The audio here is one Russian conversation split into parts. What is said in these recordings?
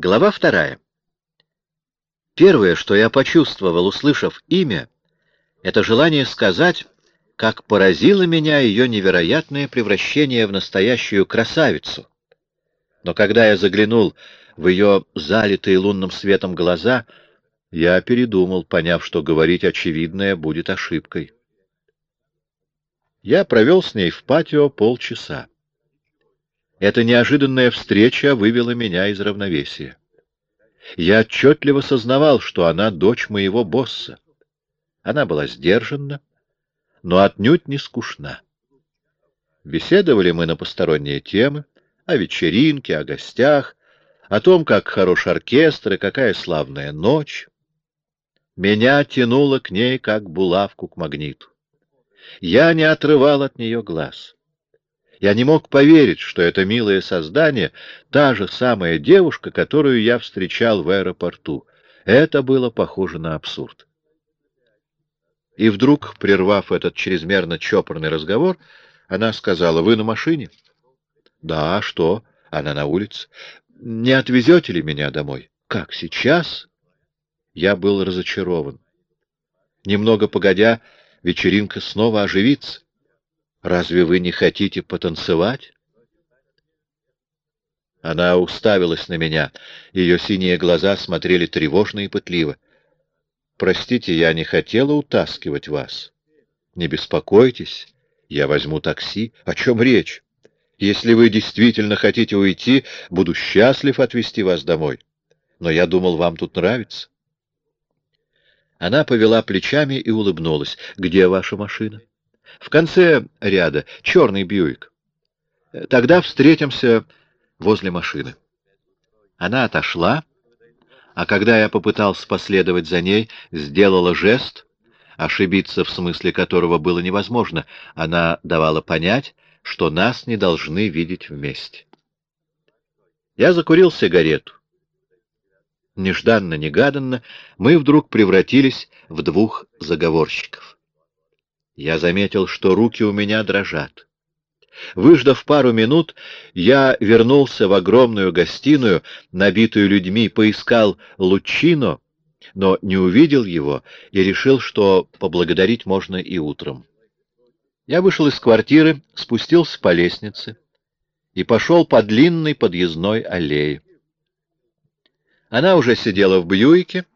Глава вторая. Первое, что я почувствовал, услышав имя, это желание сказать, как поразило меня ее невероятное превращение в настоящую красавицу. Но когда я заглянул в ее залитые лунным светом глаза, я передумал, поняв, что говорить очевидное будет ошибкой. Я провел с ней в патио полчаса. Эта неожиданная встреча вывела меня из равновесия. Я отчетливо сознавал, что она дочь моего босса. Она была сдержанна, но отнюдь не скучна. Беседовали мы на посторонние темы, о вечеринке, о гостях, о том, как хорош оркестр и какая славная ночь. Меня тянуло к ней, как булавку к магниту. Я не отрывал от нее глаз. Я не мог поверить, что это милое создание — та же самая девушка, которую я встречал в аэропорту. Это было похоже на абсурд. И вдруг, прервав этот чрезмерно чопорный разговор, она сказала, «Вы на машине?» «Да, а что? Она на улице. Не отвезете ли меня домой?» «Как, сейчас?» Я был разочарован. Немного погодя, вечеринка снова оживится. Разве вы не хотите потанцевать? Она уставилась на меня. Ее синие глаза смотрели тревожно и пытливо. «Простите, я не хотела утаскивать вас. Не беспокойтесь, я возьму такси. О чем речь? Если вы действительно хотите уйти, буду счастлив отвезти вас домой. Но я думал, вам тут нравится». Она повела плечами и улыбнулась. «Где ваша машина?» В конце ряда черный Бьюик. Тогда встретимся возле машины. Она отошла, а когда я попытался последовать за ней, сделала жест, ошибиться в смысле которого было невозможно. Она давала понять, что нас не должны видеть вместе. Я закурил сигарету. Нежданно-негаданно мы вдруг превратились в двух заговорщиков. Я заметил, что руки у меня дрожат. Выждав пару минут, я вернулся в огромную гостиную, набитую людьми, поискал Лучино, но не увидел его и решил, что поблагодарить можно и утром. Я вышел из квартиры, спустился по лестнице и пошел по длинной подъездной аллее. Она уже сидела в Бьюике,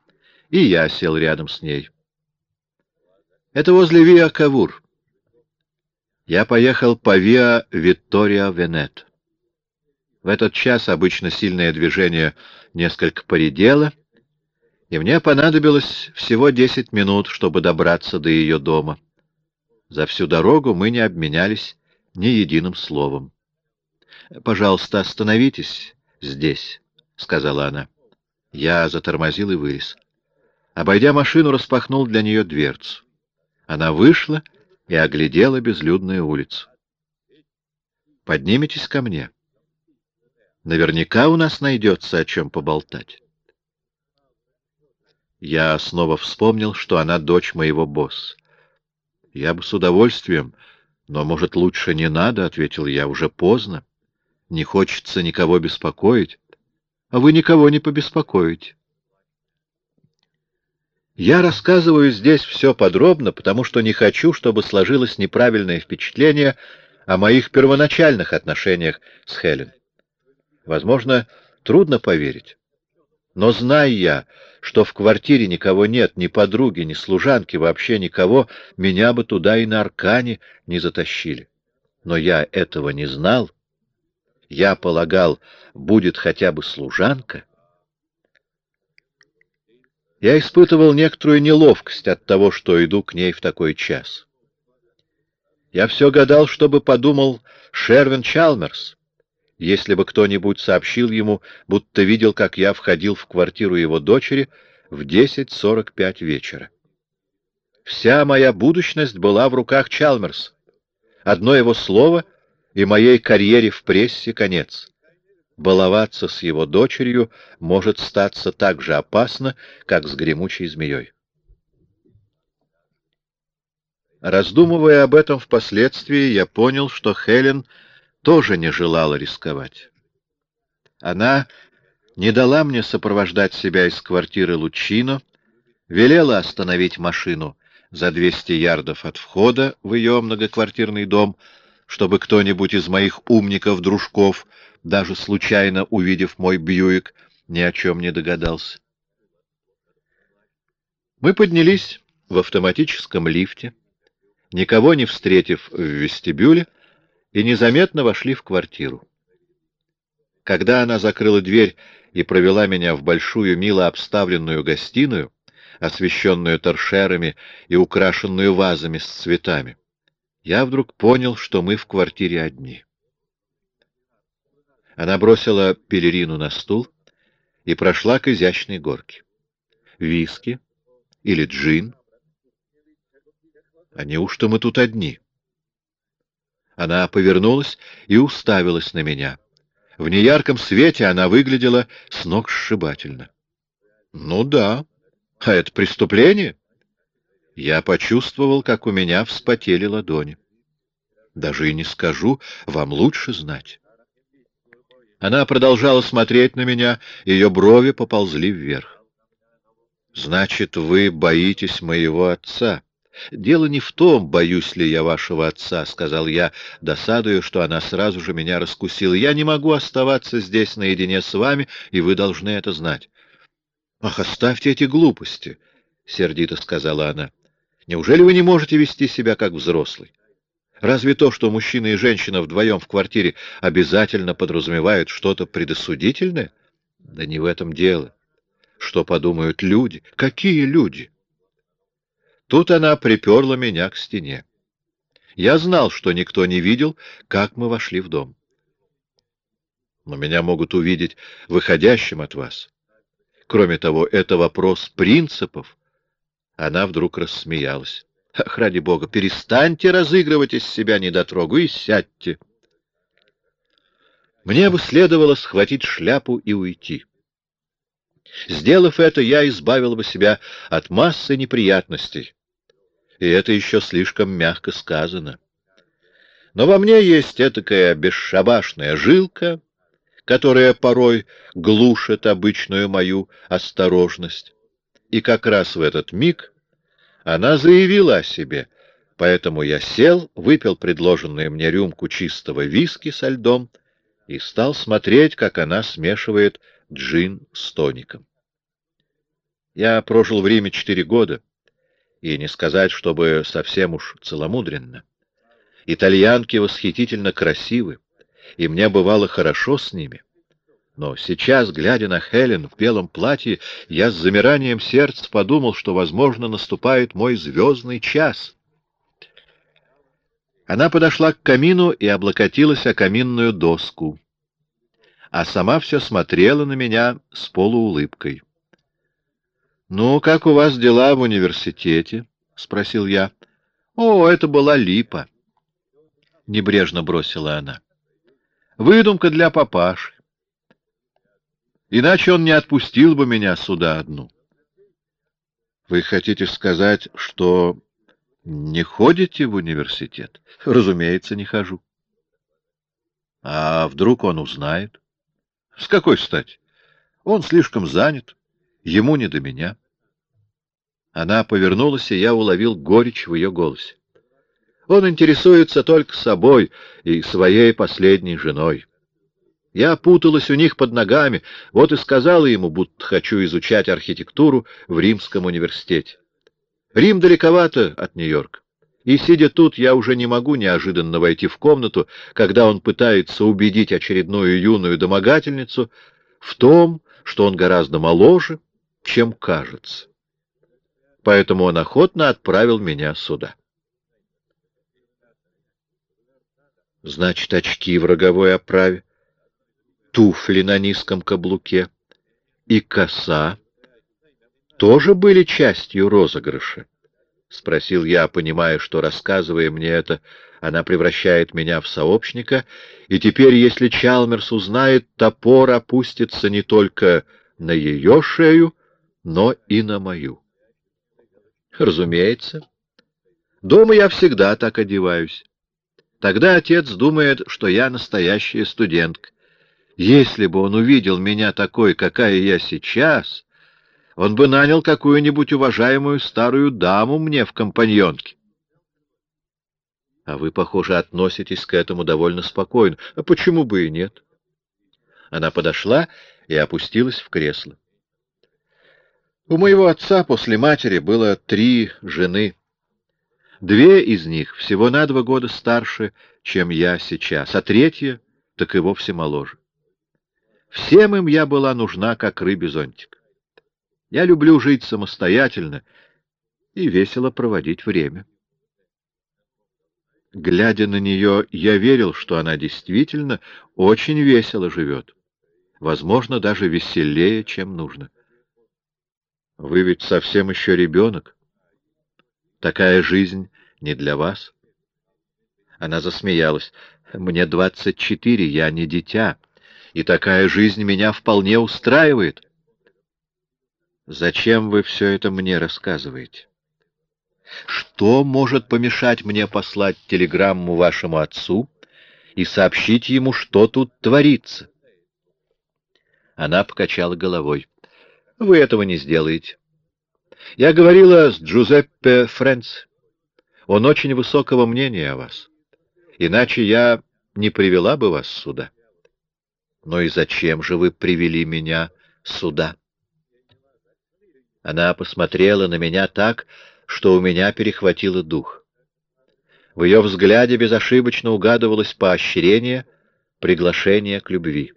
и я сел рядом с ней. Это возле Виа Кавур. Я поехал по Виа Виктория Венет. В этот час обычно сильное движение несколько поредело, и мне понадобилось всего десять минут, чтобы добраться до ее дома. За всю дорогу мы не обменялись ни единым словом. — Пожалуйста, остановитесь здесь, — сказала она. Я затормозил и вылез. Обойдя машину, распахнул для нее дверцу. Она вышла и оглядела безлюдную улицу. «Подниметесь ко мне. Наверняка у нас найдется о чем поболтать». Я снова вспомнил, что она дочь моего босса. «Я бы с удовольствием, но, может, лучше не надо», — ответил я, — «уже поздно. Не хочется никого беспокоить. А вы никого не побеспокоите». Я рассказываю здесь все подробно, потому что не хочу, чтобы сложилось неправильное впечатление о моих первоначальных отношениях с Хелен. Возможно, трудно поверить. Но зная я, что в квартире никого нет, ни подруги, ни служанки, вообще никого, меня бы туда и на аркане не затащили. Но я этого не знал. Я полагал, будет хотя бы служанка — я испытывал некоторую неловкость от того, что иду к ней в такой час. Я все гадал, чтобы подумал Шервин Чалмерс, если бы кто-нибудь сообщил ему, будто видел, как я входил в квартиру его дочери в 10.45 вечера. Вся моя будущность была в руках Чалмерс. Одно его слово, и моей карьере в прессе конец баловаться с его дочерью может статься так же опасно, как с гремучей змеей. Раздумывая об этом впоследствии, я понял, что Хелен тоже не желала рисковать. Она не дала мне сопровождать себя из квартиры Лучино, велела остановить машину за 200 ярдов от входа в ее многоквартирный дом, чтобы кто-нибудь из моих умников-дружков, даже случайно увидев мой Бьюик, ни о чем не догадался. Мы поднялись в автоматическом лифте, никого не встретив в вестибюле, и незаметно вошли в квартиру. Когда она закрыла дверь и провела меня в большую, мило обставленную гостиную, освещенную торшерами и украшенную вазами с цветами, я вдруг понял, что мы в квартире одни. Она бросила пелерину на стул и прошла к изящной горке. Виски или джин? А неужто мы тут одни? Она повернулась и уставилась на меня. В неярком свете она выглядела с ног сшибательно. Ну да, а это преступление? Я почувствовал, как у меня вспотели ладони. Даже и не скажу, вам лучше знать. Она продолжала смотреть на меня, ее брови поползли вверх. «Значит, вы боитесь моего отца?» «Дело не в том, боюсь ли я вашего отца», — сказал я, досадуя, что она сразу же меня раскусила. «Я не могу оставаться здесь наедине с вами, и вы должны это знать». «Ах, оставьте эти глупости», — сердито сказала она. «Неужели вы не можете вести себя как взрослый? Разве то, что мужчина и женщина вдвоем в квартире обязательно подразумевают что-то предосудительное? Да не в этом дело. Что подумают люди? Какие люди?» Тут она приперла меня к стене. Я знал, что никто не видел, как мы вошли в дом. Но меня могут увидеть выходящим от вас. Кроме того, это вопрос принципов. Она вдруг рассмеялась. Ах, ради бога, перестаньте разыгрывать из себя недотрогу и сядьте. Мне бы следовало схватить шляпу и уйти. Сделав это, я избавил бы себя от массы неприятностей, и это еще слишком мягко сказано. Но во мне есть этакая бесшабашная жилка, которая порой глушит обычную мою осторожность. И как раз в этот миг она заявила о себе, поэтому я сел, выпил предложенную мне рюмку чистого виски со льдом и стал смотреть, как она смешивает джин с тоником. Я прожил в Риме четыре года, и не сказать, чтобы совсем уж целомудренно. Итальянки восхитительно красивы, и мне бывало хорошо с ними. Но сейчас, глядя на Хелен в белом платье, я с замиранием сердца подумал, что, возможно, наступает мой звездный час. Она подошла к камину и облокотилась о каминную доску, а сама все смотрела на меня с полуулыбкой. «Ну, как у вас дела в университете?» — спросил я. «О, это была липа!» — небрежно бросила она. «Выдумка для папаши. Иначе он не отпустил бы меня сюда одну». «Вы хотите сказать, что не ходите в университет?» «Разумеется, не хожу». «А вдруг он узнает?» «С какой стати? Он слишком занят, ему не до меня». Она повернулась, и я уловил горечь в ее голосе. Он интересуется только собой и своей последней женой. Я путалась у них под ногами, вот и сказала ему, будто хочу изучать архитектуру в Римском университете. Рим далековато от Нью-Йорка. И, сидя тут, я уже не могу неожиданно войти в комнату, когда он пытается убедить очередную юную домогательницу в том, что он гораздо моложе, чем кажется поэтому он охотно отправил меня сюда. Значит, очки в роговой оправе, туфли на низком каблуке и коса тоже были частью розыгрыша? — спросил я, понимая, что, рассказывая мне это, она превращает меня в сообщника, и теперь, если Чалмерс узнает, топор опустится не только на ее шею, но и на мою. Разумеется. Дома я всегда так одеваюсь. Тогда отец думает, что я настоящая студентка, Если бы он увидел меня такой, какая я сейчас, он бы нанял какую-нибудь уважаемую старую даму мне в компаньонке. А вы, похоже, относитесь к этому довольно спокойно. А почему бы и нет? Она подошла и опустилась в кресло. У моего отца после матери было три жены. Две из них всего на два года старше, чем я сейчас, а третья так и вовсе моложе. Всем им я была нужна, как рыбе зонтик. Я люблю жить самостоятельно и весело проводить время. Глядя на нее, я верил, что она действительно очень весело живет. Возможно, даже веселее, чем нужно. Вы ведь совсем еще ребенок. Такая жизнь не для вас. Она засмеялась. Мне двадцать четыре, я не дитя, и такая жизнь меня вполне устраивает. Зачем вы все это мне рассказываете? Что может помешать мне послать телеграмму вашему отцу и сообщить ему, что тут творится? Она покачала головой. Вы этого не сделаете. Я говорила с Джузеппе Френц. Он очень высокого мнения о вас. Иначе я не привела бы вас сюда. Но и зачем же вы привели меня сюда? Она посмотрела на меня так, что у меня перехватило дух. В ее взгляде безошибочно угадывалось поощрение, приглашение к любви.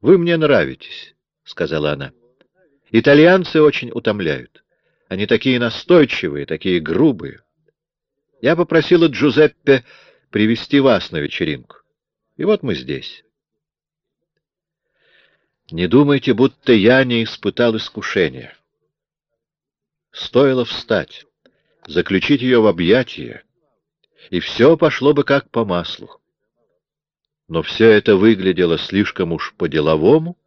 «Вы мне нравитесь», — сказала она. «Итальянцы очень утомляют. Они такие настойчивые, такие грубые. Я попросила Джузеппе привести вас на вечеринку. И вот мы здесь». Не думайте, будто я не испытал искушения. Стоило встать, заключить ее в объятия, и все пошло бы как по маслу. Но все это выглядело слишком уж по-деловому,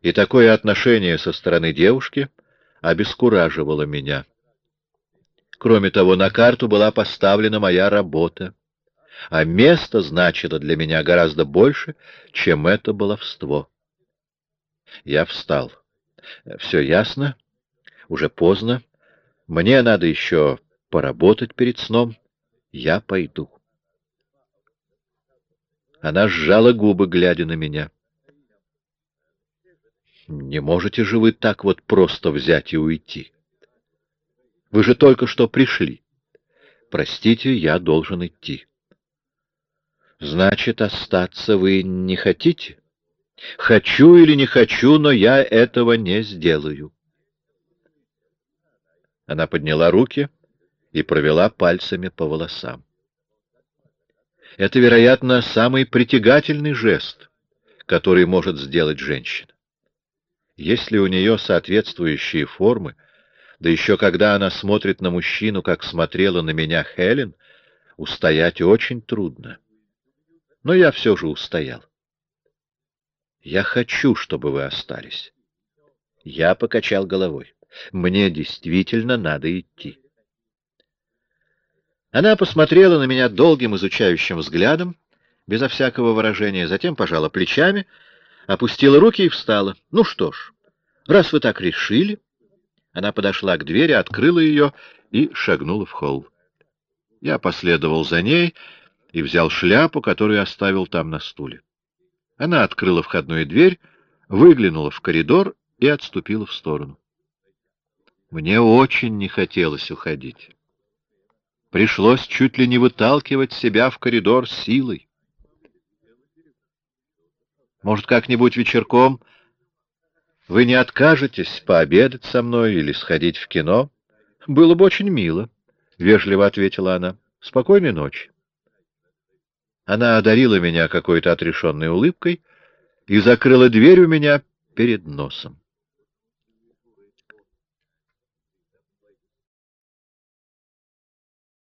и такое отношение со стороны девушки обескураживало меня. Кроме того, на карту была поставлена моя работа, а место значило для меня гораздо больше, чем это баловство. Я встал. Все ясно? Уже поздно. Мне надо еще поработать перед сном. Я пойду. Она сжала губы, глядя на меня. Не можете же вы так вот просто взять и уйти? Вы же только что пришли. Простите, я должен идти. Значит, остаться вы не хотите? Хочу или не хочу, но я этого не сделаю. Она подняла руки и провела пальцами по волосам. Это, вероятно, самый притягательный жест, который может сделать женщина. Если у нее соответствующие формы, да еще когда она смотрит на мужчину, как смотрела на меня Хелен, устоять очень трудно. Но я все же устоял. Я хочу, чтобы вы остались. Я покачал головой. Мне действительно надо идти. Она посмотрела на меня долгим изучающим взглядом, безо всякого выражения, затем пожала плечами, опустила руки и встала. Ну что ж, раз вы так решили... Она подошла к двери, открыла ее и шагнула в холл. Я последовал за ней и взял шляпу, которую оставил там на стуле. Она открыла входную дверь, выглянула в коридор и отступила в сторону. Мне очень не хотелось уходить. Пришлось чуть ли не выталкивать себя в коридор силой. Может, как-нибудь вечерком вы не откажетесь пообедать со мной или сходить в кино? Было бы очень мило, — вежливо ответила она. Спокойной ночи. Она одарила меня какой-то отрешенной улыбкой и закрыла дверь у меня перед носом.